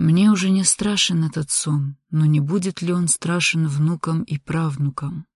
Мне уже не страшен этот сон, но не будет ли он страшен внукам и правнукам?